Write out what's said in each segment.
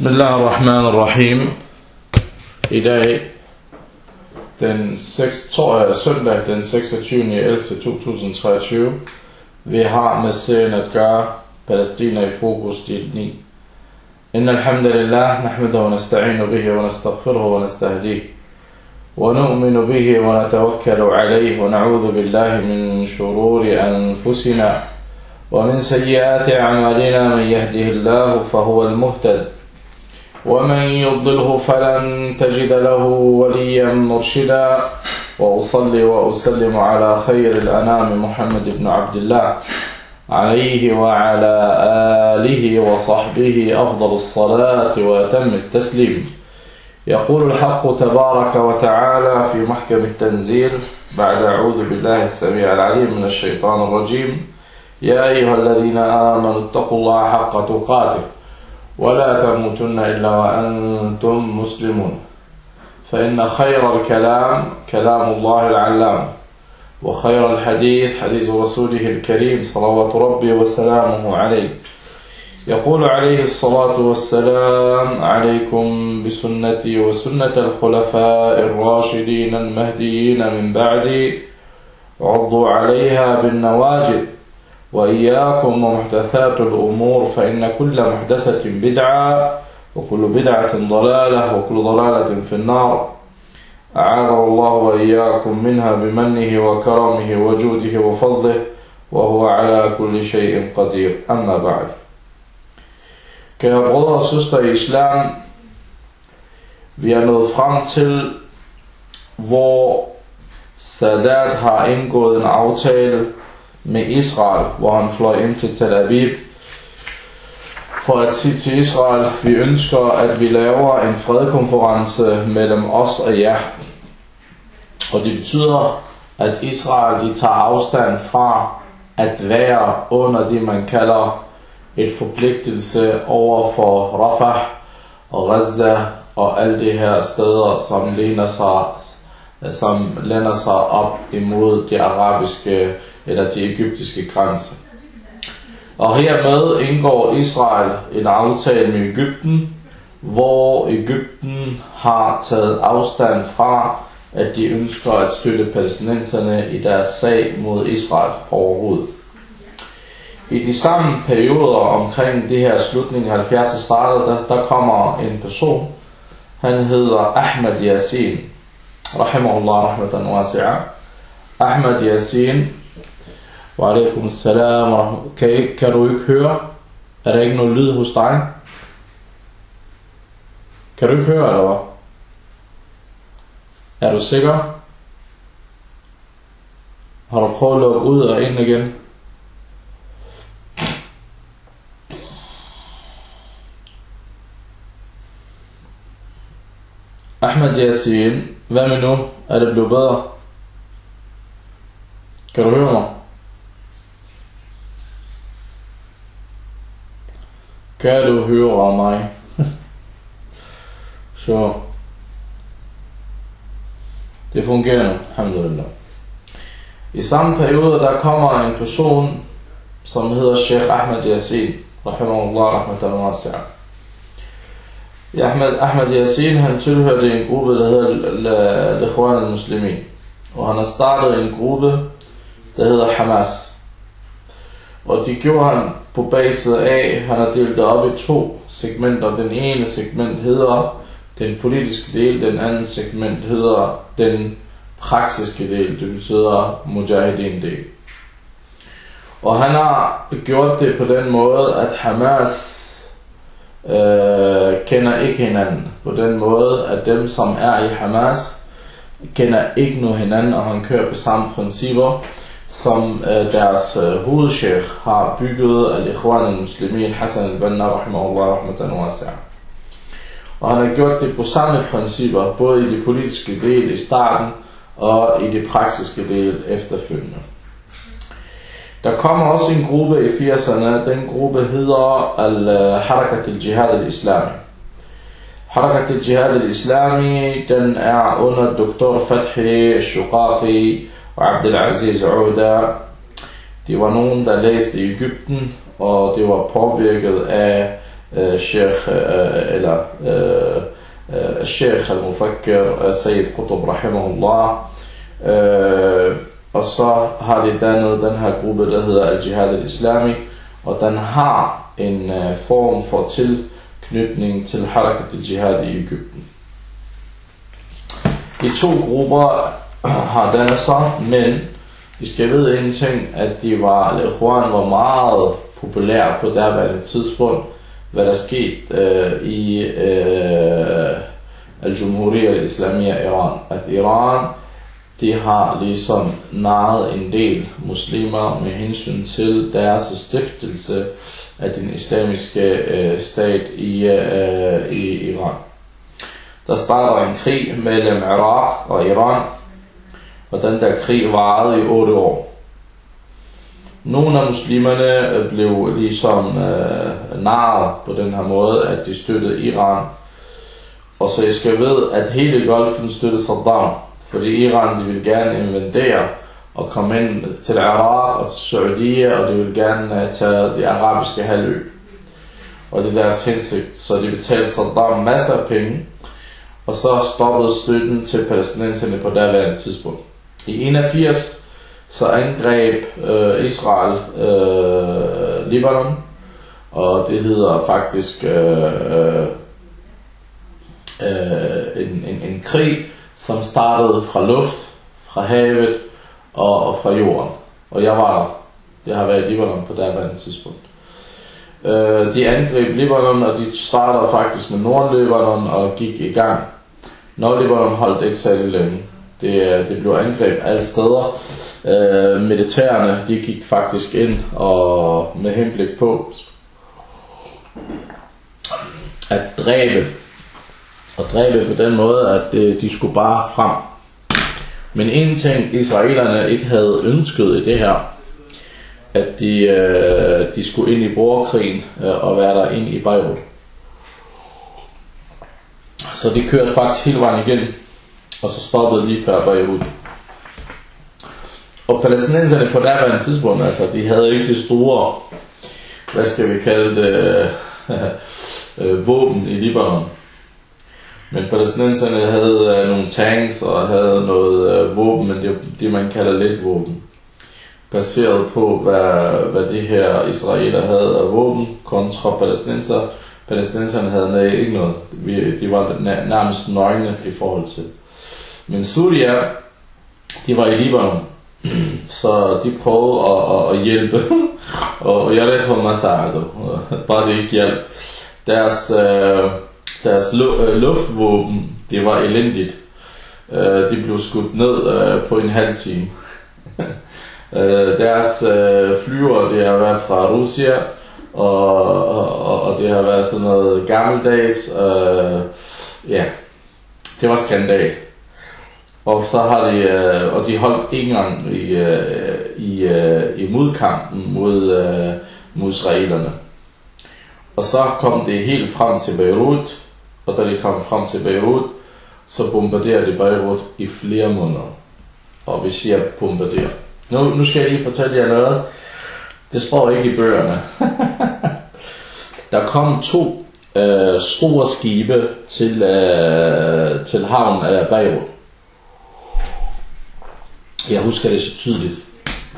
Bismillah ar-Rahman ar-Rahim. I dag, den 6, tor, søndag den 26.11.2023, vi har med serien at gøre Palæstina i fokus del 9. إن الحمد لله نحمده ونستعين به ونستغفره ونستهديه ونؤمن به ونتوكل عليه ونعوذ بالله من شرور أنفسنا ومن سيئات أعمالنا من يهده الله فهو المهتد ومن يضله فلن تجد له وليا مرشدا. وأصلي وأسلم على خير الأنام محمد بن عبد الله. عليه وعلى آله وصحبه أفضل الصلاة وأتم التسليم. يقول الحق تبارك وتعالى في محكم التنزيل بعد أعوذ بالله السميع العليم من الشيطان الرجيم. يا أيها الذين آمنوا اتقوا الله حق تقاته. ولا تموتن إلا وأنتم مسلمون. فإن خير الكلام كلام الله العلام وخير الحديث حديث رسوله الكريم صلوات ربي وسلامه عليه. يقول عليه الصلاة والسلام عليكم بسنتي وسنة الخلفاء الراشدين المهديين من بعدي عضوا عليها بالنواجد وإياكم ومحدثات الأمور فإن كل محدثة بدعة وكل بدعة ضلالة وكل ضلالة في النار. أعاذ الله وإياكم منها بمنه وكرمه وجوده وفضله وهو على كل شيء قدير. أما بعد. Kære brødre og søstre i islam, vi er nået frem hvor Sadat har indgået en aftale med Israel, hvor han fløj ind til Tel Aviv, for at sige til Israel, vi ønsker, at vi laver en fredkonference mellem os og jer. Og det betyder, at Israel de tager afstand fra at være under det, man kalder et forpligtelse over for Rafah og Gaza og alle de her steder, som læner sig, som lænder sig op imod de arabiske eller de egyptiske grænser. Og hermed indgår Israel en aftale med Ægypten, hvor Ægypten har taget afstand fra, at de ønsker at støtte palæstinenserne i deres sag mod Israel overhovedet. I de samme perioder omkring det her slutning af 70'erne startede, der, der kommer en person, han hedder Ahmed Yassin, rahimahullah rahmatan wasi'a. Ahmed Yassin, wa alaikum salam, kan, kan du ikke høre? Er der ikke noget lyd hos dig? Kan du ikke høre, eller hvad? Er du sikker? Har du prøvet at lukke ud og ind igen? Ahmed Yassin, hvad med nu? Er det blevet bedre? Kan du høre mig? Kan du høre mig? Så det fungerer alhamdulillah. I samme periode, der kommer en person, som hedder Sheikh Ahmed Yassin, rahimahullah, rahmatan wasi'a. Ahmed, Ahmed Yassin, han tilhørte en gruppe, der hedder Likhwan al-Muslimin. Og han har startet en gruppe, der hedder Hamas. Og det gjorde han på basis af, han har delt det op i to segmenter. Den ene segment hedder den politiske del, den anden segment hedder den praktiske del, det betyder mujahideen del. Og han har gjort det på den måde, at Hamas øh, kender ikke hinanden. På den måde, at dem, som er i Hamas, kender ikke nu hinanden, og han kører på samme principper, som øh, deres øh, hovedchef har bygget al-Ikhwan al-Muslimin Hassan al-Banna rahimahullah rahmatan wasi'a. Og han har gjort det på samme principper, både i det politiske del i starten, og i det praktiske del efterfølgende. Der kommer også en gruppe i 80'erne, den gruppe hedder Al-Harakat al-Jihad al-Islami. Harakat al-Jihad al-Islami, den er under Dr. Fathi al-Shuqafi og Abdelaziz Uda, de var nogen, der læste i Ægypten, og det var påvirket af øh, Sheikh, øh, eller øh, øh, Sheikh al-Mufakkir øh, Sayyid Qutb rahimahullah. Øh, og så har de dannet den her gruppe, der hedder Al-Jihad al-Islami, og den har en øh, form for tilknytning til Harakat al-Jihad i Ægypten. De to grupper har men vi skal vide en ting, at de var, eller Ikhwan var meget populær på derværende tidspunkt, hvad der skete øh, i øh, Al-Jumhuriyya al-Islamiyya Iran. At Iran, de har ligesom naret en del muslimer med hensyn til deres stiftelse af den islamiske øh, stat i, øh, i Iran. Der starter en krig mellem Irak og Iran, og den der krig varede i 8 år. Nogle af muslimerne blev ligesom øh, narret på den her måde, at de støttede Iran. Og så I skal ved, at hele Golfen støttede Saddam, fordi Iran de ville gerne invadere og komme ind til Irak og til Saudi, og de ville gerne uh, tage det arabiske halvø. Og det er deres hensigt, så de betalte Saddam masser af penge, og så stoppede støtten til palæstinenserne på daværende tidspunkt. I 81 så angreb øh, Israel øh, Libanon, og det hedder faktisk øh, øh, øh, en, en, en krig, som startede fra luft, fra havet og, og fra jorden. Og jeg var der. Jeg har været i Libanon på derværende tidspunkt. Øh, de angreb Libanon, og de startede faktisk med Nordlibanon og gik i gang. Nordlibanon holdt ikke særlig længe. Det, øh, det blev angreb alle steder. Øh, militærerne de gik faktisk ind og med henblik på at dræbe og dræbe på den måde, at øh, de skulle bare frem. Men en ting israelerne ikke havde ønsket i det her, at de, øh, de skulle ind i borgerkrigen øh, og være der ind i Beirut. Så de kørte faktisk hele vejen igennem og så altså stoppede lige før Beirut. Og palæstinenserne på derværende tidspunkt, altså, de havde ikke det store, hvad skal vi kalde det, øh, våben i Libanon. Men palæstinenserne havde øh, nogle tanks og havde noget øh, våben, men det, det man kalder lidt våben. Baseret på, hvad, hvad de her israeler havde af våben kontra palæstinenser. Palæstinenserne havde ikke noget. Vi, de var nærmest nøgne i forhold til. Men Surya, de var i Libanon. Så de prøvede at, at, at hjælpe. og jeg ved, hvad Masado. Bare det ikke hjælp. Deres... Øh, deres øh, luftvåben, det var elendigt. Øh, de blev skudt ned øh, på en halv time. Øh, deres øh, flyver, det har været fra Russia, og, og, og det har været sådan noget gammeldags. Øh, ja, det var skandal. Og så har de, øh, og de holdt en gang i, øh, i, øh, i modkampen mod, øh, mod israelerne. Og så kom det helt frem til Beirut, og da de kom frem til Beirut, så bombarderede de Beirut i flere måneder. Og vi siger bombarderer. Nu, nu skal jeg lige fortælle jer noget. Det står ikke i bøgerne. der kom to øh, store skibe til, øh, til havnen af Beirut. Jeg husker det så tydeligt.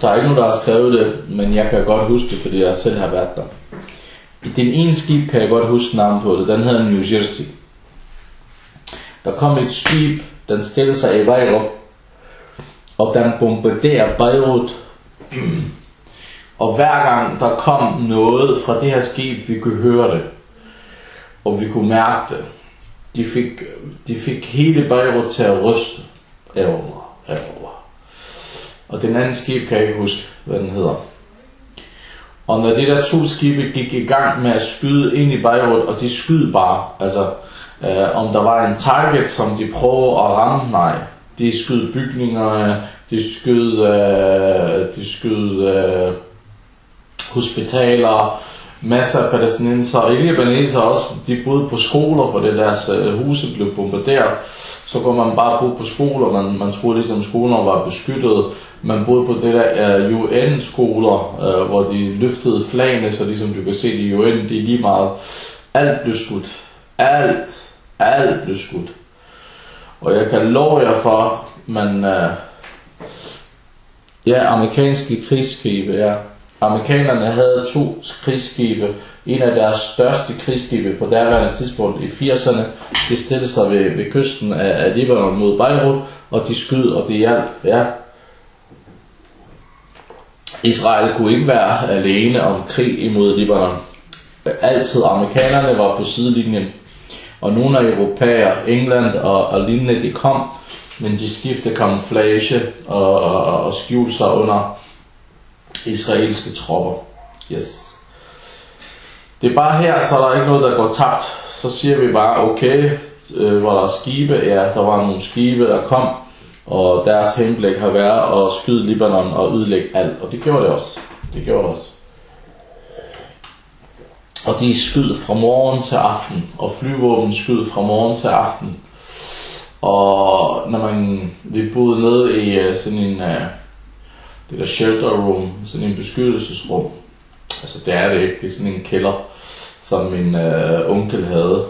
Der er ikke nogen, der har skrevet det, men jeg kan godt huske det, fordi jeg selv har været der. I den ene skib kan jeg godt huske navnet på det. Den hedder New Jersey. Der kom et skib, den stillede sig i Beirut, og den bombarderer Beirut. og hver gang der kom noget fra det her skib, vi kunne høre det, og vi kunne mærke det. De fik, de fik hele Beirut til at ryste. Erover, erover. Og den anden skib kan jeg ikke huske, hvad den hedder. Og når de der to skibe gik i gang med at skyde ind i Beirut, og de skød bare, altså øh, om der var en target, som de prøvede at ramme, nej. De skød bygninger, de skød, øh, de skød øh, hospitaler, masser af palæstinenser, og ikke libaneser også, de boede på skoler, for det deres øh, huse blev bombarderet. Så går man bare bo på skoler, man, man troede ligesom skolerne var beskyttet. Man boede på det der øh, uh, UN-skoler, uh, øh, hvor de løftede flagene, så ligesom du kan se, i UN, det er lige meget Alt blev skudt. Alt, alt blev skudt. Og jeg kan love jer for, man... Uh, ja, amerikanske krigsskibe, ja. Amerikanerne havde to krigsskibe. En af deres største krigsskibe på derværende tidspunkt i 80'erne. De stillede sig ved, ved kysten af, af Libanon mod Beirut, og de skød, og det hjalp, ja. Israel kunne ikke være alene om krig imod Libanon. Altid amerikanerne var på sidelinjen, og nogle af europæer, England og, og lignende, de kom, men de skiftede kamuflage og, og, og skjulte sig under israelske tropper. Yes. Det er bare her, så er der ikke noget, der går tabt. Så siger vi bare, okay, øh, hvor der er skibe, ja, der var nogle skibe, der kom, og deres henblik har været at skyde Libanon og ødelægge alt. Og det gjorde det også. Det gjorde det også. Og de skød fra morgen til aften, og flyvåben skød fra morgen til aften. Og når man, vi boede nede i øh, sådan en, øh, det der shelter room, sådan en beskyttelsesrum. Altså det er det ikke, det er sådan en kælder, som min øh, onkel havde.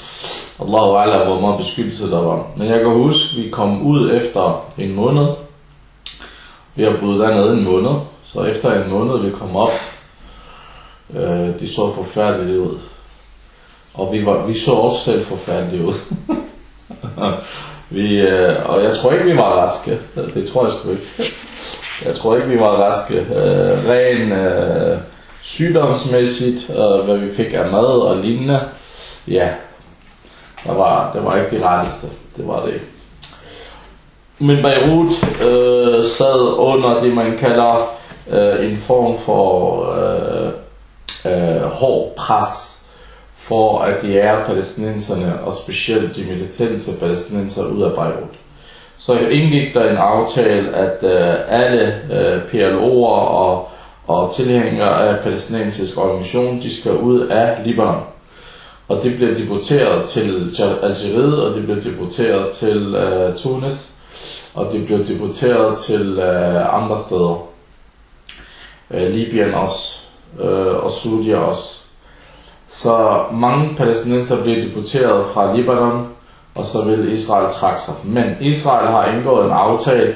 Allahu Akbar, hvor meget beskyttelse der var. Men jeg kan huske, vi kom ud efter en måned. Vi har boet dernede en måned. Så efter en måned, vi kom op, øh, de så forfærdeligt ud. Og vi, var, vi så også selv forfærdeligt ud. vi, øh, og jeg tror ikke, vi var raske. Det tror jeg sgu ikke. Jeg tror ikke, vi var raske. Øh, ren øh, sygdomsmæssigt, og hvad vi fik af mad og lignende. Ja, der var, det var ikke det retteste. Det var det ikke. Men Beirut øh, sad under det, man kalder øh, en form for øh, øh, hård pres for at jære palæstinenserne, og specielt de militante palæstinenser, ud af Beirut. Så indgik der en aftale, at øh, alle øh, PLO'er og, og tilhængere af palæstinensisk organisation, de skal ud af Libanon. Og det blev deporteret til Algeriet, og det blev deporteret til øh, Tunis, og det blev deporteret til øh, andre steder. Øh, Libyen også, øh, og Sudia også. Så mange palæstinenser blev deporteret fra Libanon, og så vil Israel trække sig. Men Israel har indgået en aftale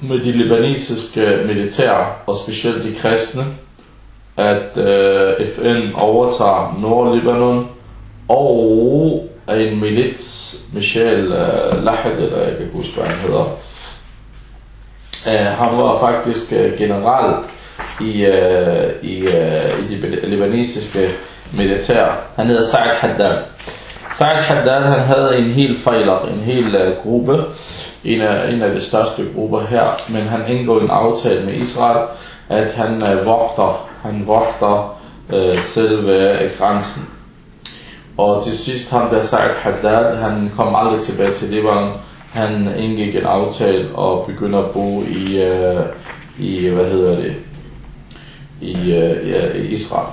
med de libanesiske militære, og specielt de kristne, at øh, FN overtager Nord-Libanon, og en milits, Michel øh, Lahad, eller jeg kan ikke huske, hvad han hedder, øh, han var faktisk øh, general i, øh, i, øh, i det libanesiske militær. Han hedder Sa'ad Haddad. Sa'ad Haddad han havde en hel fejler, en hel øh, gruppe, en af, en af de største grupper her, men han indgår en aftale med Israel, at han øh, vogter, han vogter øh, selve øh, grænsen. Og til sidst han der Sa'id Haddad, han kom aldrig tilbage til Libanon. Han indgik en aftale og begynder at bo i, øh, i hvad hedder det, i, øh, ja, i Israel.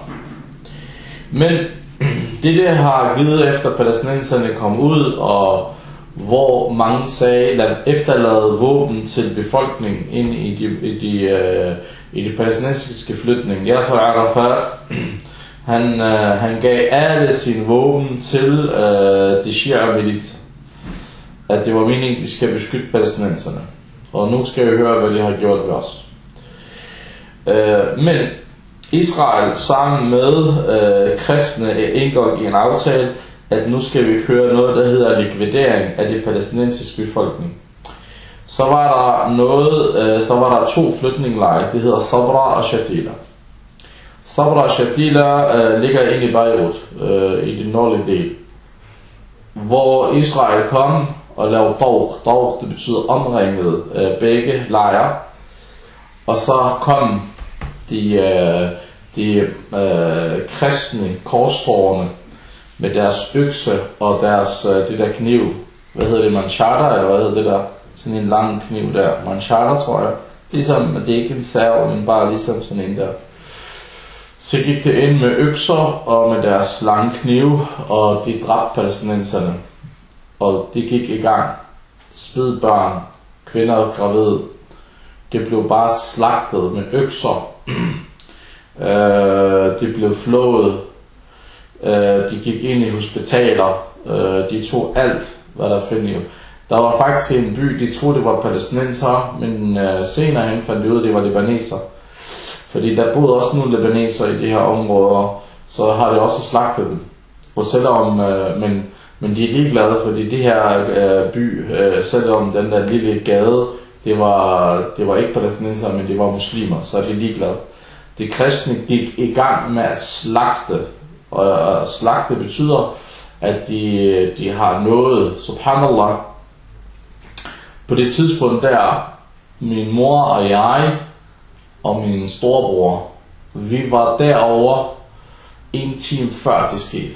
Men det der har givet efter palæstinenserne kom ud, og hvor mange sagde, lad efterlade våben til befolkningen ind i de, i de, øh, i de palæstinensiske flytning. Yasser Arafat, han, øh, han gav alle sine våben til øh, de shia militser. At det var meningen, de skal beskytte palæstinenserne. Og nu skal vi høre, hvad de har gjort ved os. Øh, men Israel sammen med øh, kristne indgår i en aftale, at nu skal vi køre noget, der hedder likvidering af det palæstinensiske befolkning. Så var der noget, øh, så var der to flygtningelejre, det hedder Sabra og Shatila. Sabra og Shatila øh, ligger inde i Beirut, øh, i den nordlige del, hvor Israel kom og lavede dog. Dog, det betyder omringet øh, begge lejre. Og så kom de, øh, de øh, kristne korstårne med deres økse og deres, øh, det der kniv, hvad hedder det, manchata, eller hvad hedder det der, sådan en lang kniv der, manchata tror jeg, ligesom, det er ikke en sav, men bare ligesom sådan en der. Så gik det ind med økser og med deres lange kniv, og de dræbte palæstinenserne. Og det gik i gang. Spidbørn, kvinder og gravide. Det blev bare slagtet med økser. øh, det blev flået Øh, de gik ind i hospitaler. Øh, de tog alt, hvad der findes. Der var faktisk en by, de troede det var palæstinenser, men øh, senere hen fandt de ud, at det var libaneser. Fordi der boede også nogle libaneser i de her områder, så har de også slagtet dem. Og selvom, øh, men, men de er ligeglade, fordi de her øh, by, øh, selvom den der lille gade, det var, det var ikke palæstinenser, men det var muslimer, så er de ligeglade. De kristne gik i gang med at slagte, og slagte betyder, at de, de har noget, subhanallah, på det tidspunkt der, min mor og jeg og min storebror, vi var derover en time før det skete.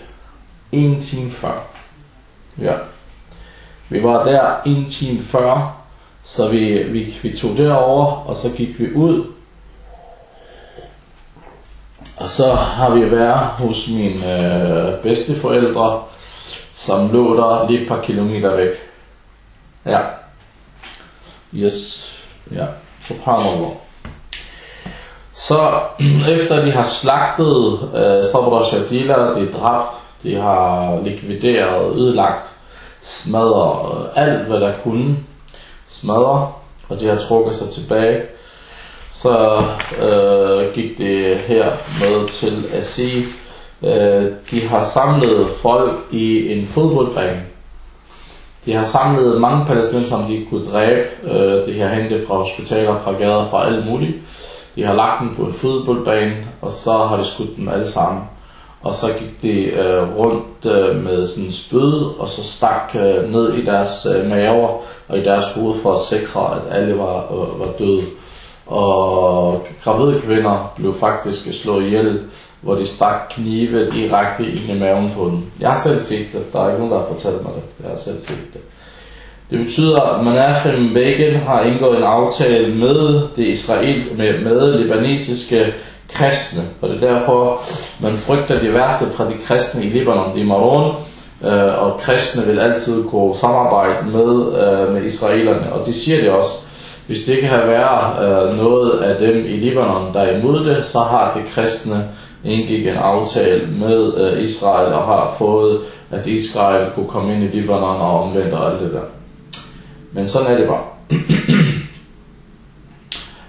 En time før. Ja. Vi var der en time før, så vi, vi, vi tog derover og så gik vi ud. Og så har vi været hos mine øh, bedsteforældre, som lå der lige et par kilometer væk. Ja. Yes. Ja. Subhanallah. Så efter de har slagtet øh, Sabra Shadila, de er dræbt, de har likvideret, ødelagt, smadret øh, alt hvad der kunne smadre, og de har trukket sig tilbage, så øh, gik det her med til at sige, øh, de har samlet folk i en fodboldbane de har samlet mange palæstinenser, som de kunne dræbe. Øh, de har hentet fra hospitaler, fra gader, fra alt muligt. De har lagt dem på en fodboldbane, og så har de skudt dem alle sammen. Og så gik de øh, rundt øh, med sådan en spyd, og så stak øh, ned i deres øh, maver og i deres hoved for at sikre, at alle var, øh, var døde. Og gravide kvinder blev faktisk slået ihjel, hvor de stak knive direkte ind i maven på dem. Jeg har selv set det. Der er ikke nogen, der har fortalt mig det. Jeg har selv set det. Det betyder, at Menachem Begin har indgået en aftale med det israelske, med, med libanesiske kristne. Og det er derfor, man frygter det værste fra de kristne i Libanon, de Maron. Øh, og kristne vil altid kunne samarbejde med, øh, med israelerne. Og de siger det også. Hvis det ikke har været øh, noget af dem i Libanon, der er imod det, så har de kristne indgik en aftale med øh, Israel og har fået, at Israel kunne komme ind i Libanon og omvendt og alt det der. Men sådan er det bare.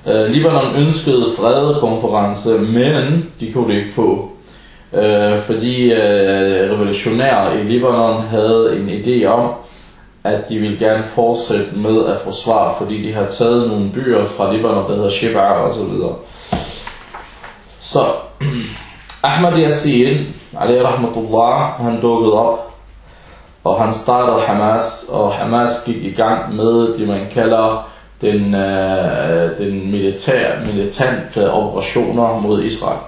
øh, Libanon ønskede fredekonference, men de kunne det ikke få. Øh, fordi øh, revolutionære i Libanon havde en idé om, at de vil gerne fortsætte med at forsvare, fordi de har taget nogle byer fra Libanon, der hedder Shebar og så videre. Så Ahmad Yassin, alayhi rahmatullah, han dukkede op, og han startede Hamas, og Hamas gik i gang med det, man kalder den, øh, den militær, militante operationer mod Israel.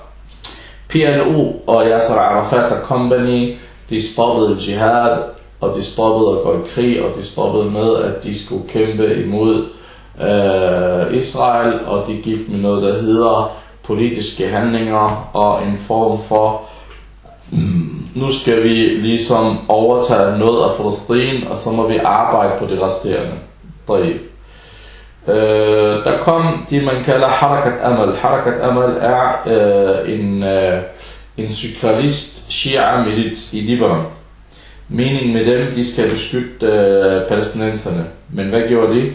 PLO og Yasser Arafat Company, de stoppede jihad, og de stoppede at gå i krig, og de stoppede med, at de skulle kæmpe imod øh, Israel, og de gik med noget, der hedder politiske handlinger og en form for, mm, nu skal vi ligesom overtage noget af Palæstina, og så må vi arbejde på det resterende deri. Øh, der kom det, man kalder Harakat Amal. Harakat Amal er øh, en, øh, en sykralist shia milits i Libanon. Meningen med dem, de skal beskytte øh, palæstinenserne. Men hvad gjorde de?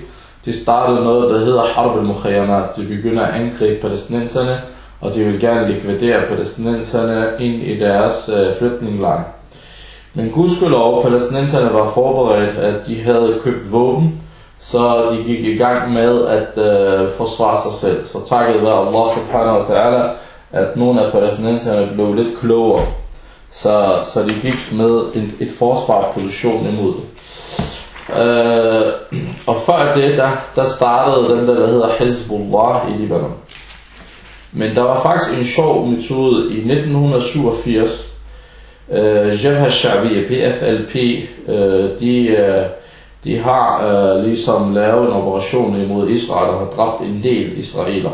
de startede noget, der hedder Harb al-Mukhayamat. De begynder at angribe palæstinenserne, og de vil gerne likvidere palæstinenserne ind i deres øh, flytninglejr. Men gudskelov, palæstinenserne var forberedt, at de havde købt våben, så de gik i gang med at øh, forsvare sig selv. Så takket være Allah subhanahu wa ta'ala, at nogle af palæstinenserne blev lidt klogere. Så, så de gik med et, et forsvarsposition imod det. Øh, og før det, der, der startede den der, der hedder Hezbollah i Libanon. Men der var faktisk en sjov metode i 1987. Øh, Jabha Shabiya, PFLP, øh, de, øh, de har øh, ligesom lavet en operation imod Israel og har dræbt en del israeler.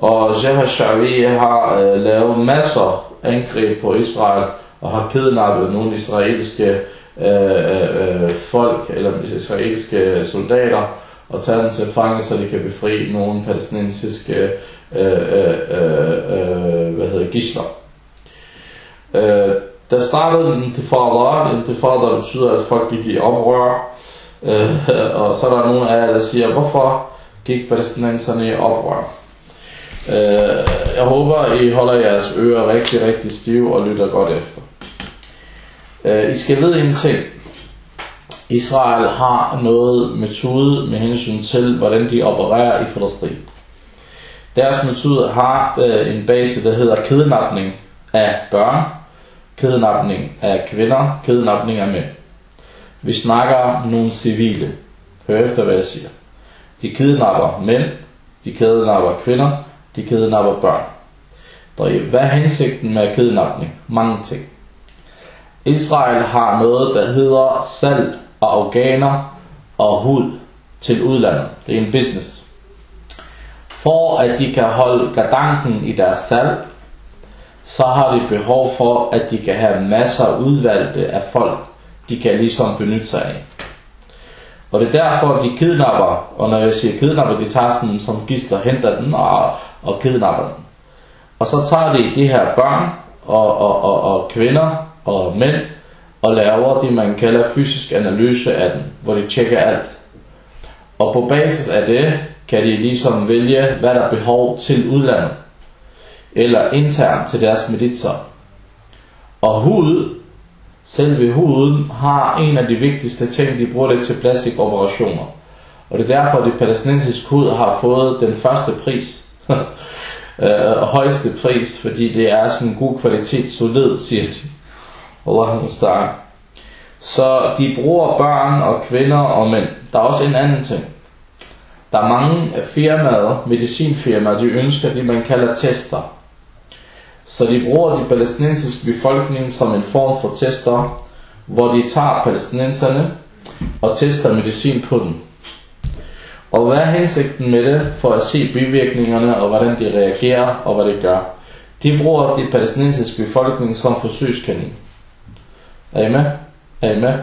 Og Jabha Shari har øh, lavet masser angreb på Israel og har kidnappet nogle israelske øh, øh, øh folk, eller israelske soldater, og tage dem til fange, så de kan befri nogle palæstinensiske øh, øh, øh, øh hvad hedder, gisler. Øh, der startede en intifada. En intifada betyder, at folk gik i oprør. Øh, og så er der nogle af jer, der siger, hvorfor gik palæstinenserne i oprør? Øh, jeg håber, I holder jeres ører rigtig, rigtig stive og lytter godt efter. Øh, I skal vide en ting. Israel har noget metode med hensyn til, hvordan de opererer i Palæstina. Deres metode har øh, en base, der hedder kidnapning af børn, kidnapning af kvinder, kidnapning af mænd. Vi snakker nogle civile. Hør efter, hvad jeg siger. De kidnapper mænd, de kidnapper kvinder, de kidnapper børn. Hvad er hensigten med kidnapning? Mange ting. Israel har noget, der hedder salg af organer og hud til udlandet. Det er en business. For at de kan holde gadanken i deres salg, så har de behov for, at de kan have masser af udvalgte af folk, de kan ligesom benytte sig af. Og det er derfor, de kidnapper, og når jeg siger kidnapper, de tager sådan som gister, henter den og, og kidnapper den. Og så tager de de her børn og, og, og, og kvinder og mænd, og laver det, man kalder fysisk analyse af den, hvor de tjekker alt. Og på basis af det, kan de ligesom vælge, hvad der er behov til udlandet, eller internt til deres militser. Og hud, selve huden, har en af de vigtigste ting, de bruger det til plastikoperationer. Og det er derfor, at det palæstinensiske hud har fået den første pris. øh, højeste pris, fordi det er sådan en god kvalitet, solid, siger de. Allah musta'an. Så de bruger børn og kvinder og mænd. Der er også en anden ting. Der er mange firmaer, medicinfirmaer, de ønsker det, man kalder tester. Så de bruger de palæstinensiske befolkning som en form for tester, hvor de tager palæstinenserne og tester medicin på dem. Og hvad er hensigten med det, for at se bivirkningerne og hvordan de reagerer og hvad det gør? De bruger de palæstinensiske befolkning som forsøgskanin. Er I med? Er I med?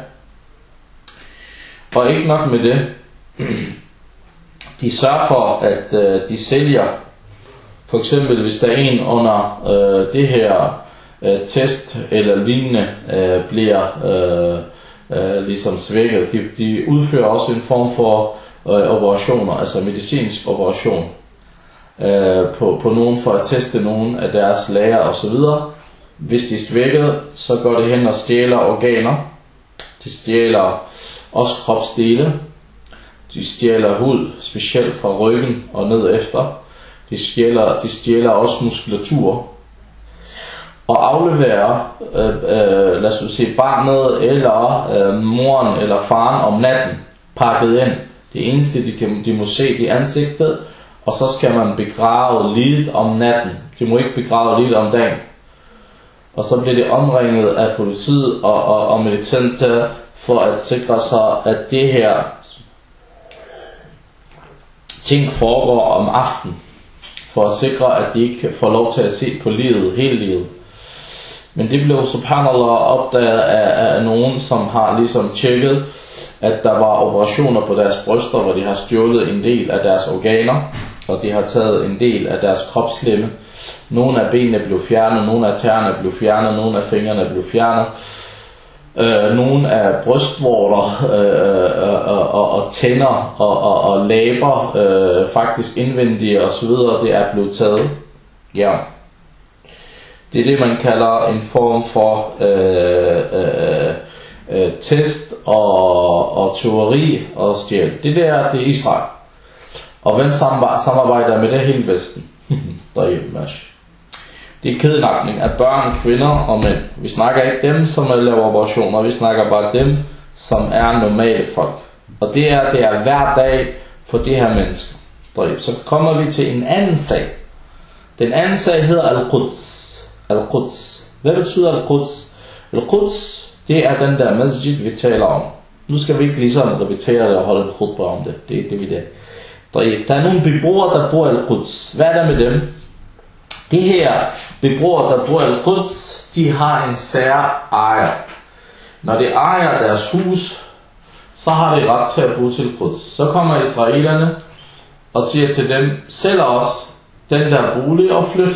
Og ikke nok med det. De sørger for, at øh, de sælger, for eksempel hvis der er en under øh, det her øh, test eller lignende øh, bliver øh, øh, ligesom svækket. De, de udfører også en form for øh, operationer, altså medicinsk operation øh, på, på nogen for at teste nogen af deres læger osv. Hvis de er svækket, så går det hen og stjæler organer. De stjæler også kropsdele. De stjæler hud, specielt fra ryggen og ned efter. De stjæler, de stjæler også muskulatur. Og afleverer, øh, øh, lad os sige, barnet eller øh, moren eller faren om natten pakket ind. Det eneste, de, kan, de må se, det er ansigtet, og så skal man begrave livet om natten. De må ikke begrave livet om dagen. Og så bliver det omringet af politiet og, og, og militante for at sikre sig, at det her ting foregår om aften. For at sikre, at de ikke får lov til at se på livet, hele livet. Men det blev subhanallah opdaget af, af nogen, som har ligesom tjekket, at der var operationer på deres bryster, hvor de har stjålet en del af deres organer, og de har taget en del af deres kropslemme. Nogle af benene blev fjernet, nogle af tæerne blev fjernet, nogle af fingrene blev fjernet. Øh, nogle af brystvorter øh, og, og, og tænder og, og, og læber, øh, faktisk indvendige osv., det er blevet taget. Ja. Det er det, man kalder en form for øh, øh, øh, test og, og teori og stjæl. Det der, det er Israel. Og hvem samarbejder med det hele Vesten? Derhjemme, det er kidnapning af børn, kvinder og mænd. Vi snakker ikke dem, som laver operationer, vi snakker bare dem, som er normale folk. Og det er, det er hver dag for de her mennesker. Så kommer vi til en anden sag. Den anden sag hedder Al-Quds. Al-Quds. Hvad betyder Al-Quds? Al-Quds, det er den der masjid, vi taler om. Nu skal vi ikke ligesom repetere det og holde en khutbah om det. Det er det, vi det. Der er nogle beboere, der bor i Al-Quds. Hvad er der med dem? De her beboere, der bor i Al-Quds, de har en sær ejer. Når de ejer deres hus, så har de ret til at bo til Quds. Så kommer israelerne og siger til dem, sælg os den der bolig og flyt.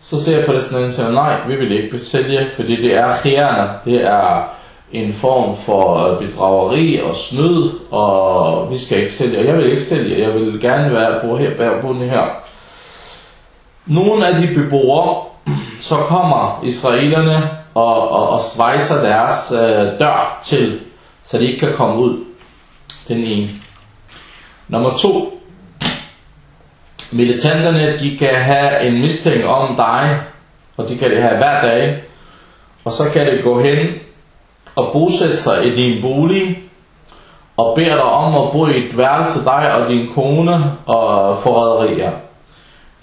Så siger palæstinenserne, nej, vi vil ikke sælge, fordi det er khiana, det er en form for øh, bedrageri og snyd, og vi skal ikke sælge, og jeg vil ikke sælge, jeg vil gerne være på her, bo her. Nogle af de beboere, så kommer israelerne og, og, og svejser deres øh, dør til, så de ikke kan komme ud. Den ene. Nummer to. Militanterne, de kan have en mistænke om dig, og de kan det have hver dag, og så kan det gå hen og bosætte sig i din bolig, og beder dig om at bo i et værelse, dig og din kone og forræderier.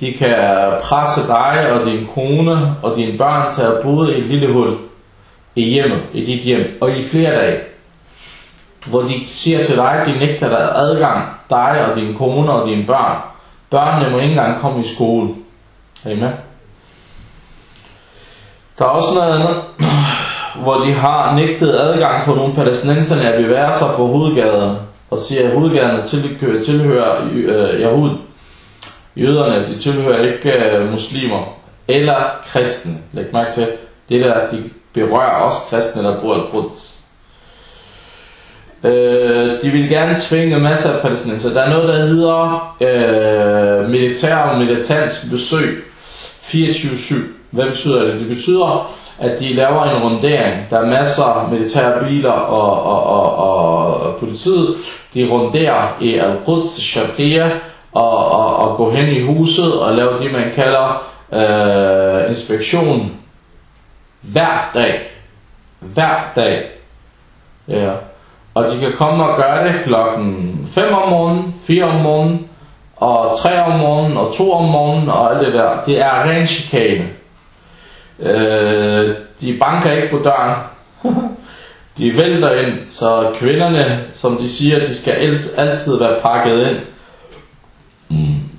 De kan presse dig og din kone og dine børn til at bo i et lille hul i hjemmet, i dit hjem, og i flere dage. Hvor de siger til dig, at de nægter dig adgang, dig og din kone og dine børn. Børnene må ikke engang komme i skole. Er I med? Der er også noget andet, hvor de har nægtet adgang for nogle palæstinenserne at bevæge sig på hovedgaderne, og siger, at hovedgaderne tilhører, tilhører øh, Yahud. Jøderne, de tilhører ikke øh, muslimer eller kristne. Læg mærke til, det der, de berører også kristne, der bor al-Quds. Øh, de vil gerne tvinge masser af palæstinenser. Der er noget, der hedder øh, militær og militants besøg 24-7. Hvad betyder det? Det betyder, at de laver en rundering. Der er masser af militære biler og, og, og, og politiet. De runderer i Al-Quds, Sharia, og, og, og gå hen i huset og lave det, man kalder øh, inspektion hver dag. Hver dag. Ja. Og de kan komme og gøre det klokken 5 om morgenen, 4 om morgenen, og 3 om morgenen, og 2 om morgenen, og alt det der. Det er ren chikane. Øh, de banker ikke på døren. de vælter ind, så kvinderne, som de siger, de skal altid være pakket ind.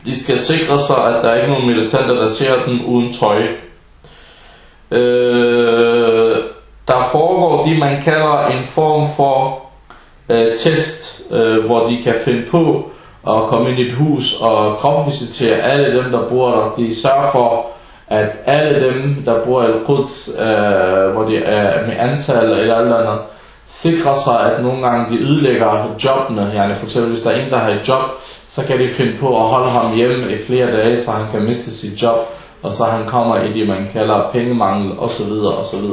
De skal sikre sig, at der er ikke nogen militanter, der ser dem uden tøj. Øh, der foregår det, man kalder en form for øh, test, øh, hvor de kan finde på at komme ind i et hus og kropvisitere alle dem, der bor der. De sørger for, at alle dem, der bor i Quds, øh, hvor de er med antal eller alt andet, sikre sig, at nogle gange de ødelægger jobbene. Yani for eksempel, hvis der er en, der har et job, så kan de finde på at holde ham hjemme i flere dage, så han kan miste sit job, og så han kommer i det, man kalder pengemangel osv. osv.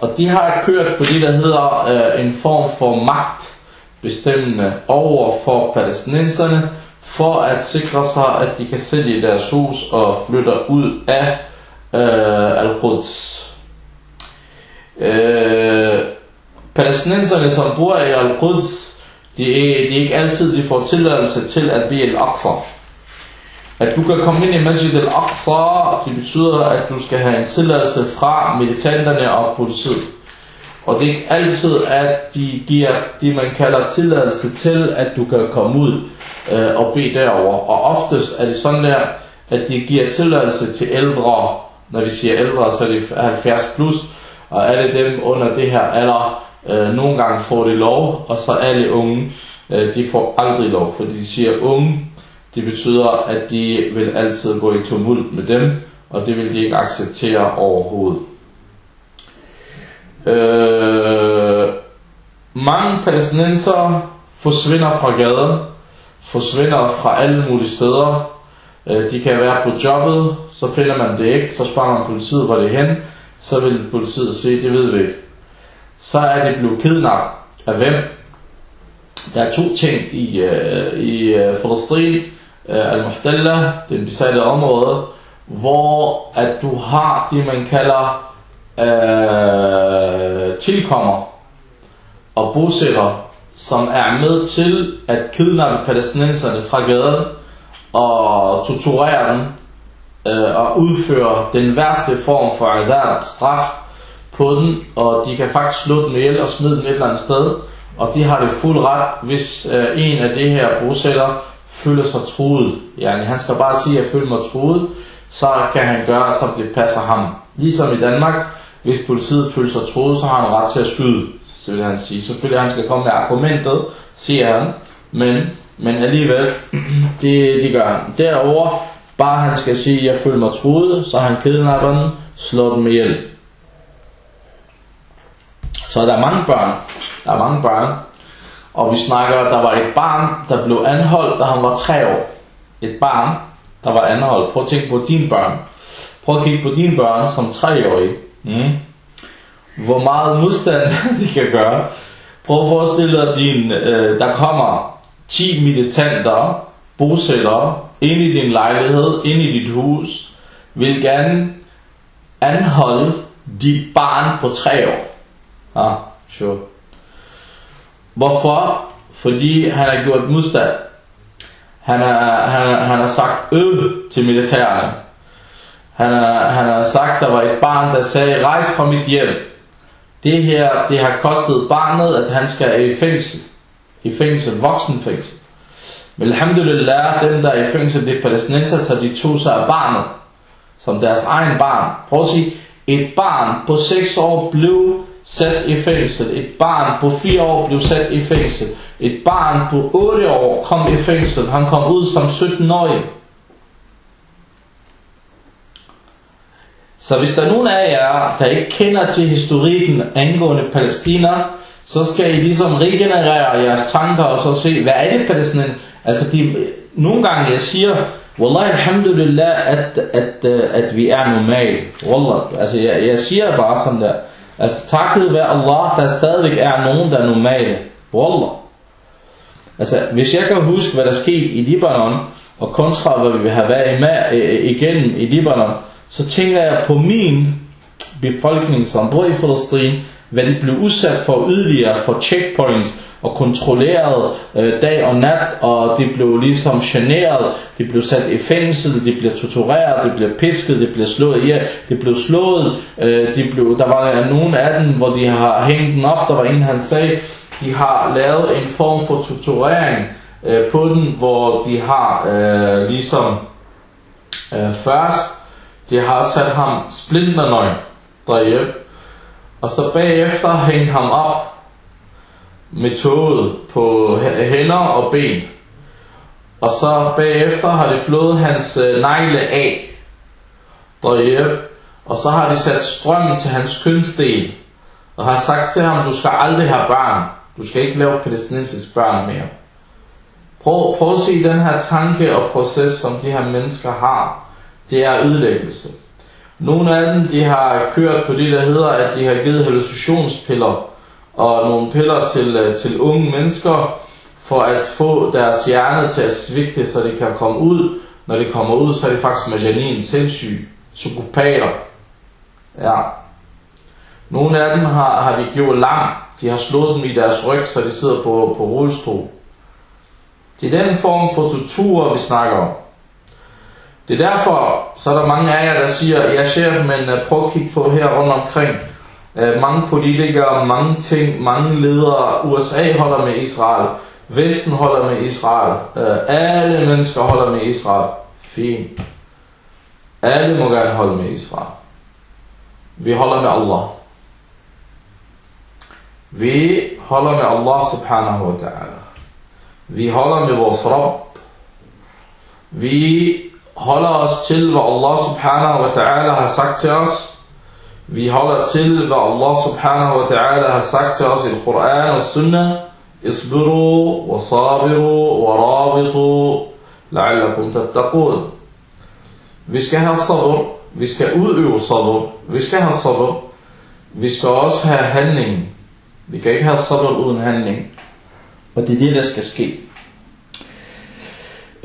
Og de har kørt på det, der hedder øh, en form for magt bestemmende over for palæstinenserne, for at sikre sig, at de kan sælge deres hus og flytte ud af øh, Al-Quds. Øh, palæstinenserne, som bor i Al-Quds, det er, er ikke altid, de får tilladelse til at blive Al-Aqsa. At du kan komme ind i Masjid al-Aqsa, det betyder, at du skal have en tilladelse fra militanterne og politiet. Og det er ikke altid, at de giver det, man kalder tilladelse til, at du kan komme ud øh, og bede derover. Og oftest er det sådan der, at de giver tilladelse til ældre, når vi siger ældre, så er det 70 plus, og alle dem under det her alder, øh, nogle gange får de lov, og så alle unge, øh, de får aldrig lov, fordi de siger unge, det betyder, at de vil altid gå i tumult med dem, og det vil de ikke acceptere overhovedet. Øh, mange palæstinenser forsvinder fra gaden, forsvinder fra alle mulige steder. Øh, de kan være på jobbet, så finder man det ikke, så spørger man politiet, hvor det er hen, så vil politiet sige, det ved vi ikke. Så er det blevet kidnappet af hvem? Der er to ting i, øh, i øh, Palestin, øh, al-Muhtalla, det besatte område, hvor at du har det, man kalder øh, tilkommer og bosætter, som er med til at kidnappe palæstinenserne fra gaden og torturere dem øh, og udføre den værste form for adab, straf på den, og de kan faktisk slå dem ihjel og smide dem et eller andet sted, og de har det fuld ret, hvis øh, en af de her bosætter føler sig truet. Yani, han skal bare sige, at jeg føler mig truet, så kan han gøre, som det passer ham. Ligesom i Danmark, hvis politiet føler sig truet, så har han ret til at skyde, så vil han sige. Selvfølgelig han skal komme med argumentet, siger han, men, men alligevel, det, det gør han. Derover Bare han skal sige, jeg føler mig truet, så han kidnapper den, slår dem ihjel. Så der er mange børn. Der er mange børn. Og vi snakker, der var et barn, der blev anholdt, da han var tre år. Et barn, der var anholdt. Prøv at tænke på dine børn. Prøv at kigge på dine børn som treårige. Mm. Hvor meget modstand de kan gøre. Prøv at forestille dig, din, øh, der kommer 10 militanter, bosættere, ind i din lejlighed, ind i dit hus, vil gerne anholde dit barn på tre år. Ah, sure. Hvorfor? Fordi han har gjort modstand. Han har, han, han har sagt øv til militærerne. Han har, han har sagt, der var et barn, der sagde, rejs fra mit hjem. Det her, det har kostet barnet, at han skal i fængsel. I fængsel, voksenfængsel. Men alhamdulillah, dem der er i fængsel, det er palæstinenser, så de tog sig af barnet. Som deres egen barn. Prøv at sige, et barn på 6 år blev sat i fængsel. Et barn på 4 år blev sat i fængsel. Et barn på 8 år kom i fængsel. Han kom ud som 17-årig. Så hvis der er nogen af jer, der ikke kender til historikken angående Palæstina, så skal I ligesom regenerere jeres tanker og så se, hvad er det Palæstina? Altså de, nogle gange jeg siger, Wallah alhamdulillah, at, at, øh, at vi er normale. Wallah, altså jeg, jeg siger bare sådan der. Altså takket være Allah, der stadigvæk er nogen, der er normale. Wallah. Altså hvis jeg kan huske, hvad der skete i Libanon, og kontra hvad vi har været med igennem i Libanon, så tænker jeg på min befolkning, som bor i Palæstina, hvad de blev udsat for yderligere for checkpoints og kontrolleret øh, dag og nat, og de blev ligesom generet, de blev sat i fængsel, de blev tortureret, de blev pisket, de blev slået ihjel, de blev slået, øh, de blev, der var øh, nogle af dem, hvor de har hængt den op, der var en, han sagde, de har lavet en form for torturering øh, på den, hvor de har øh, ligesom øh, først, de har sat ham splinternøg derhjemme, og så bagefter hængt ham op med toget på hænder og ben. Og så bagefter har de flået hans øh, negle af derhjemme. Og så har de sat strøm til hans kønsdel. Og har sagt til ham, du skal aldrig have barn. Du skal ikke lave palæstinensisk børn mere. Prøv, prøv at se den her tanke og proces, som de her mennesker har. Det er ødelæggelse. Nogle af dem, de har kørt på det, der hedder, at de har givet hallucinationspiller og nogle piller til, øh, til unge mennesker, for at få deres hjerne til at svigte, så de kan komme ud. Når de kommer ud, så er de faktisk majanin, sindssyg, psykopater. Ja. Nogle af dem har, har de gjort lang. De har slået dem i deres ryg, så de sidder på, på rullestol. Det er den form for tortur, vi snakker om. Det er derfor, så er der mange af jer, der siger, jeg chef, men øh, prøv at kigge på her rundt omkring. Øh, mange politikere, mange ting, mange ledere. USA holder med Israel. Vesten holder med Israel. Øh, alle mennesker holder med Israel. Fint. Alle må gerne holde med Israel. Vi holder med Allah. Vi holder med Allah subhanahu wa ta'ala. Vi holder med vores Rabb. Vi holder os til, hvad Allah subhanahu wa ta'ala har sagt til os. Vi holder til, hvad Allah subhanahu wa ta'ala har sagt til os i Koran og Sunnah. Isbiru, wa sabiru, wa rabitu, la'allakum tattaqun. Vi skal have sabr, vi skal udøve sabr, vi skal have sabr, vi skal også have handling. Vi kan ikke have sabr uden handling. Og det er det, der skal ske.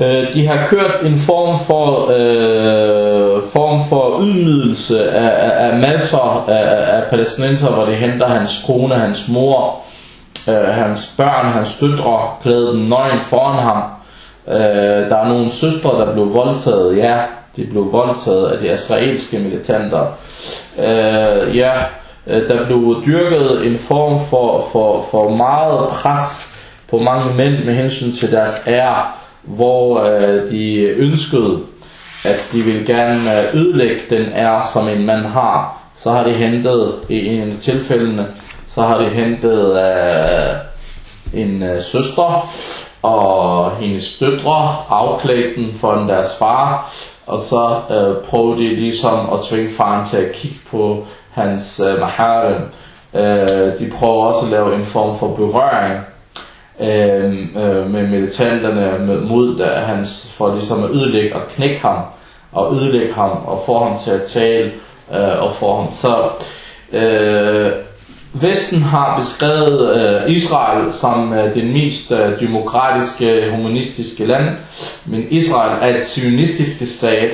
Øh, de har kørt en form for øh, form for ydmygelse af, af, af masser af, af palæstinenser, hvor de henter hans kone, hans mor, øh, hans børn, hans døtre, klæder dem nøgen foran ham. Øh, der er nogle søstre, der blev voldtaget, ja, de blev voldtaget af de israelske militanter. Øh, ja, øh, der blev dyrket en form for, for, for meget pres på mange mænd med hensyn til deres ære hvor øh, de ønskede, at de vil gerne øh, ødelægge den ære, som en mand har. Så har de hentet, i en af tilfældene, så har de hentet øh, en øh, søster, og hendes døtre afklædt den for deres far, og så øh, prøvede de ligesom at tvinge faren til at kigge på hans øh, maharim. Øh, de prøver også at lave en form for berøring øh, øh, med militanterne med, mod der, hans, for ligesom at ødelægge og knække ham, og ødelægge ham, og få ham til at tale, øh, og få ham. Så øh, Vesten har beskrevet øh, Israel som øh, den mest øh, demokratiske, humanistiske land, men Israel er et sionistisk stat.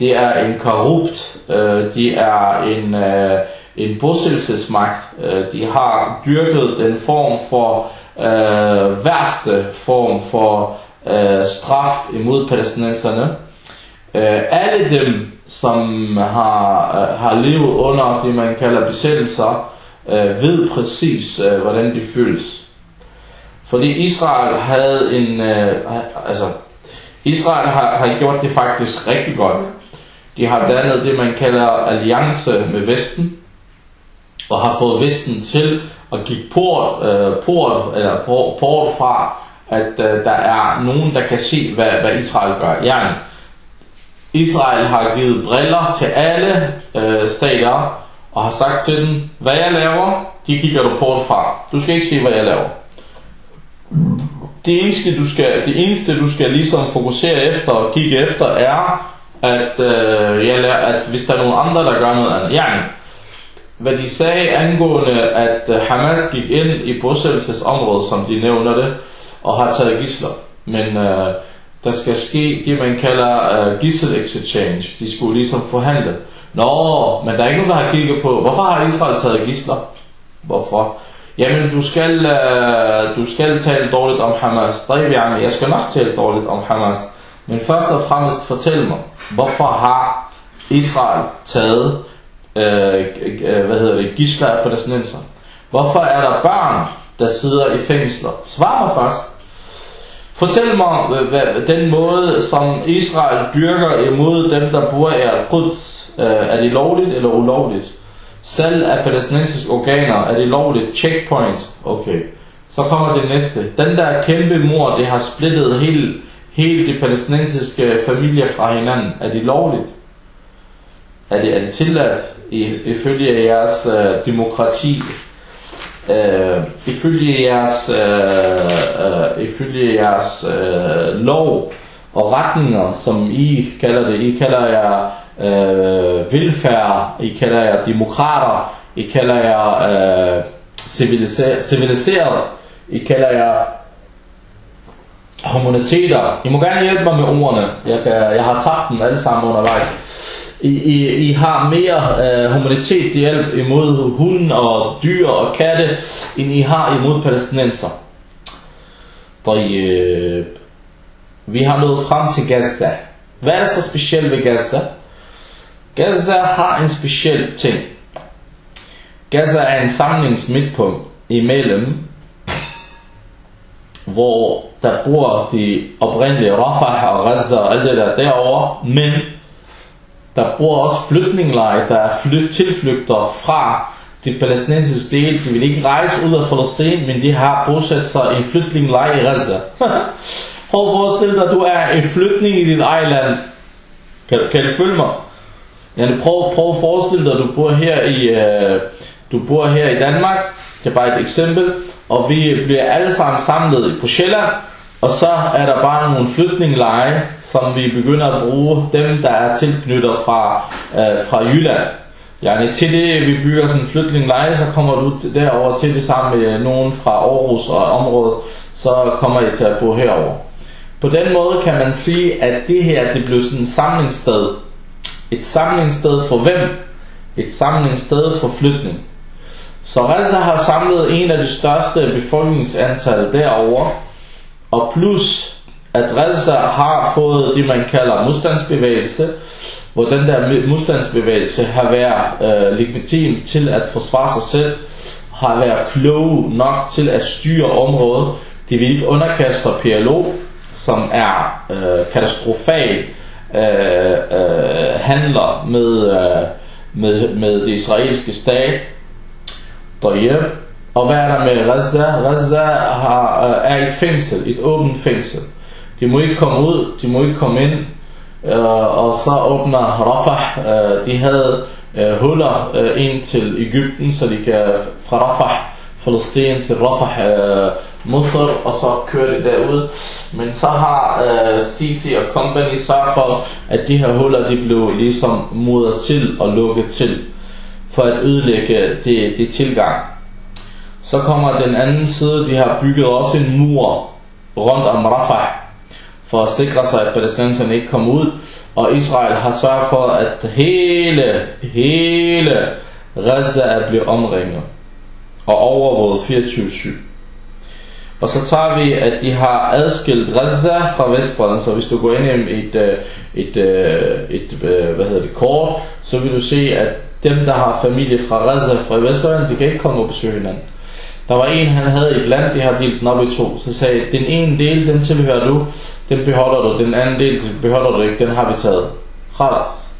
Det er en korrupt, øh, det er en, øh, en bosættelsesmagt. Øh, de har dyrket den form for øh, værste form for øh, straf imod palæstinenserne. Øh, alle dem, som har, øh, har levet under det, man kalder besættelser, øh, ved præcis, øh, hvordan det føles. Fordi Israel havde en, øh, altså, Israel har, har gjort det faktisk rigtig godt. De har dannet det, man kalder alliance med Vesten, og har fået Vesten til at give port, øh, port, eller port, port fra, at øh, der er nogen, der kan se, hvad, hvad Israel gør. Ja, Israel har givet briller til alle øh, stater, og har sagt til dem, hvad jeg laver, de kigger du bort fra. Du skal ikke se, hvad jeg laver. Det eneste, du skal, det eneste, du skal ligesom fokusere efter og kigge efter, er, at, øh, jeg lærer, at hvis der er nogen andre, der gør noget andet. Yani, hvad de sagde angående, at øh, Hamas gik ind i bosættelsesområdet, som de nævner det, og har taget gisler. Men øh, der skal ske det, man kalder øh, gissel exchange. De skulle ligesom forhandle. Nå, men der er ikke nogen, der har kigget på, hvorfor har Israel taget gisler? Hvorfor? Jamen, du skal, øh, du skal tale dårligt om Hamas. Drejbjerne, jeg skal nok tale dårligt om Hamas. Men først og fremmest fortæl mig, hvorfor har Israel taget øh, øh, hvad hedder det, gisler af palæstinenser? Hvorfor er der børn, der sidder i fængsler? Svar mig først. Fortæl mig hvad, den måde, som Israel dyrker imod dem, der bor i Al-Quds. Øh, er det lovligt eller ulovligt? Salg af palæstinensiske organer, er det lovligt? Checkpoints, okay. Så kommer det næste. Den der kæmpe mor, det har splittet hele, hele de palæstinensiske familier fra hinanden. Er det lovligt? Er det, er det tilladt ifølge jeres øh, demokrati? Øh, ifølge jeres, øh, øh, ifølge jeres øh, lov og retninger, som I kalder det, I kalder jer øh, velfærd, I kalder jer demokrater, I kalder jer uh, civiliseret, I kalder jer Hormoniteter. I må gerne hjælpe mig med ordene. Jeg, kan, jeg har tabt dem alle sammen undervejs. I, I, I har mere øh, humanitet hjælp imod hunde og dyr og katte, end I har imod palæstinenser. Øh, vi har nået frem til Gaza. Hvad er det så specielt ved Gaza? Gaza har en speciel ting. Gaza er en samlingsmidtpunkt imellem hvor der bor de oprindelige Rafah og Gaza og alt det der derovre, men der bor også flygtningelejre, der er flyt, tilflygter fra det palæstinensiske dele. De vil ikke rejse ud af Palæstina, men de har bosat sig i en flygtningelejre i Gaza. Prøv at forestille dig, at du er en flygtning i dit eget land. Kan, kan du følge mig? Ja, prøv, prøv at forestille dig, at du bor her i, øh, du bor her i Danmark. Det er bare et eksempel. Og vi bliver alle sammen samlet på Sjælland. Og så er der bare nogle flygtningeleje, som vi begynder at bruge, dem der er tilknyttet fra, øh, fra Jylland. Yani til det, vi bygger sådan en flygtningeleje, så kommer du derover til det sammen med nogen fra Aarhus og området, så kommer I til at bo herover. På den måde kan man sige, at det her det blev sådan et samlingssted. Et samlingssted for hvem? Et samlingssted for flytning. Så Reza har samlet en af de største befolkningsantal derover og plus at Reza har fået det man kalder modstandsbevægelse, hvor den der modstandsbevægelse har været øh, legitim til at forsvare sig selv, har været klog nok til at styre området. De vil ikke underkaste PLO, som er øh, katastrofal øh, øh, handler med, øh, med, med det israelske stat. Derhjemme. Og hvad er der med Gaza? Gaza har, øh, er et fængsel, et åbent fængsel. De må ikke komme ud, de må ikke komme ind, øh, og så åbner Rafah, øh, de havde øh, huller øh, ind til Ægypten, så de kan fra Rafah, Palæstina til Rafah, øh, Mosul, og så kører de derud. Men så har øh, Sisi og company sørget for, at de her huller, de blev ligesom modret til og lukket til, for at ødelægge det, det tilgang. Så kommer den anden side, de har bygget også en mur rundt om Rafah, for at sikre sig, at palæstinenserne ikke kommer ud. Og Israel har sørget for, at hele, hele Gaza er blevet omringet og overvåget 24-7. Og så tager vi, at de har adskilt Gaza fra Vestbredden, så hvis du går ind i et, øh, et, øh, et, et, et hvad hedder det, kort, så vil du se, at dem, der har familie fra Gaza fra Vestøjen, de kan ikke komme og besøge hinanden. Der var en, han havde et land, de har delt den op i to. Så sagde den ene del, den tilhører du, den beholder du. Den anden del, den beholder du ikke, den har vi taget. Khalas.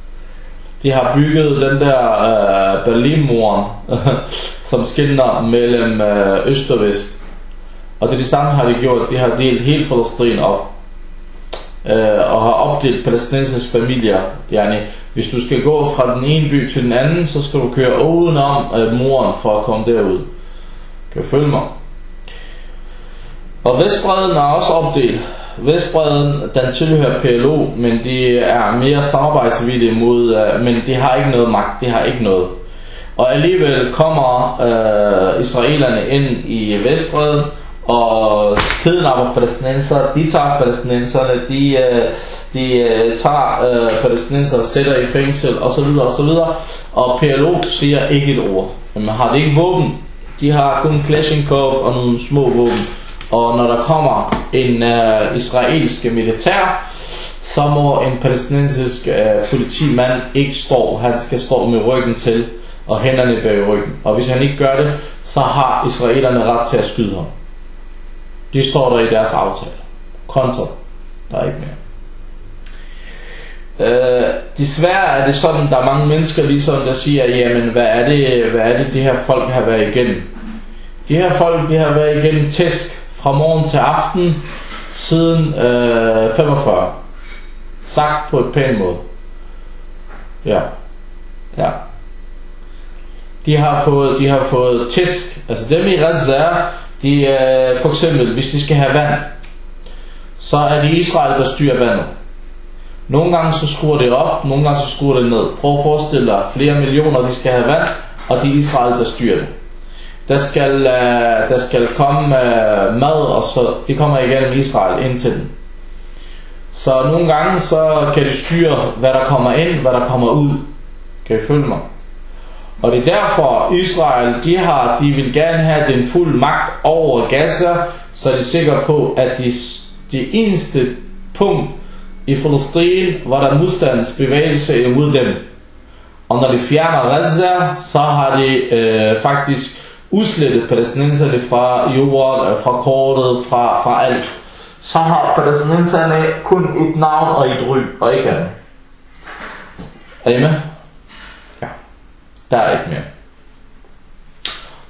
De har bygget den der øh, Berlinmuren, som skinner mellem øh, øst og vest. Og det, det samme har de gjort. De har delt hele Palæstin op. Øh, og har opdelt palæstinensiske familier. Yani, hvis du skal gå fra den ene by til den anden, så skal du køre udenom øh, muren for at komme derud. Kan du følge mig? Og Vestbreden er også opdelt. Vestbreden, den tilhører PLO, men de er mere samarbejdsvillige mod, øh, men de har ikke noget magt, de har ikke noget. Og alligevel kommer øh, israelerne ind i Vestbreden, og kidnapper palæstinenser, de tager palæstinenserne, de, øh, de øh, tager øh, uh, palæstinenser og sætter i fængsel osv. osv. Og PLO siger ikke et ord. Men har de ikke våben, de har kun Kalashnikov og nogle små våben. Og når der kommer en uh, israelsk militær, så må en palæstinensisk uh, politimand ikke stå. Han skal stå med ryggen til og hænderne bag ryggen. Og hvis han ikke gør det, så har israelerne ret til at skyde ham. Det står der i deres aftale. Kontra. Der er ikke mere. Øh, desværre er det sådan, der er mange mennesker ligesom, der siger, jamen hvad er det, hvad er det, de her folk har været igennem? De her folk, de har været igennem tæsk fra morgen til aften siden øh, 45. Sagt på et pænt måde. Ja. Ja. De har fået, de har fået tæsk. Altså dem i Gaza, de, øh, for eksempel, hvis de skal have vand, så er det Israel, der styrer vandet. Nogle gange så skruer det op, nogle gange så skruer det ned. Prøv at forestille dig, flere millioner de skal have vand, og det er Israel, der styrer det. Der skal, øh, der skal komme øh, mad, og så de kommer igennem Israel ind til dem. Så nogle gange så kan de styre, hvad der kommer ind, hvad der kommer ud. Kan I følge mig? Og det er derfor Israel, de har, de vil gerne have den fuld magt over Gaza, så de er sikre på, at de, de eneste punkt i Palæstina var der modstandsbevægelse imod dem. Og når de fjerner Gaza, så har de øh, faktisk udslettet palæstinenserne fra jorden, øh, fra kortet, fra, fra alt. Så har palæstinenserne kun et navn og et ry, og ikke andet. Er I med? Er ikke mere.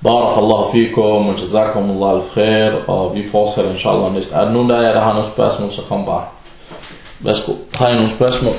Barakallahu fikum, og jazakumullah al-khair, og vi fortsætter inshallah næste. Er der nogen der er, der har nogle spørgsmål, så kom bare. Værsgo. Har I nogle spørgsmål?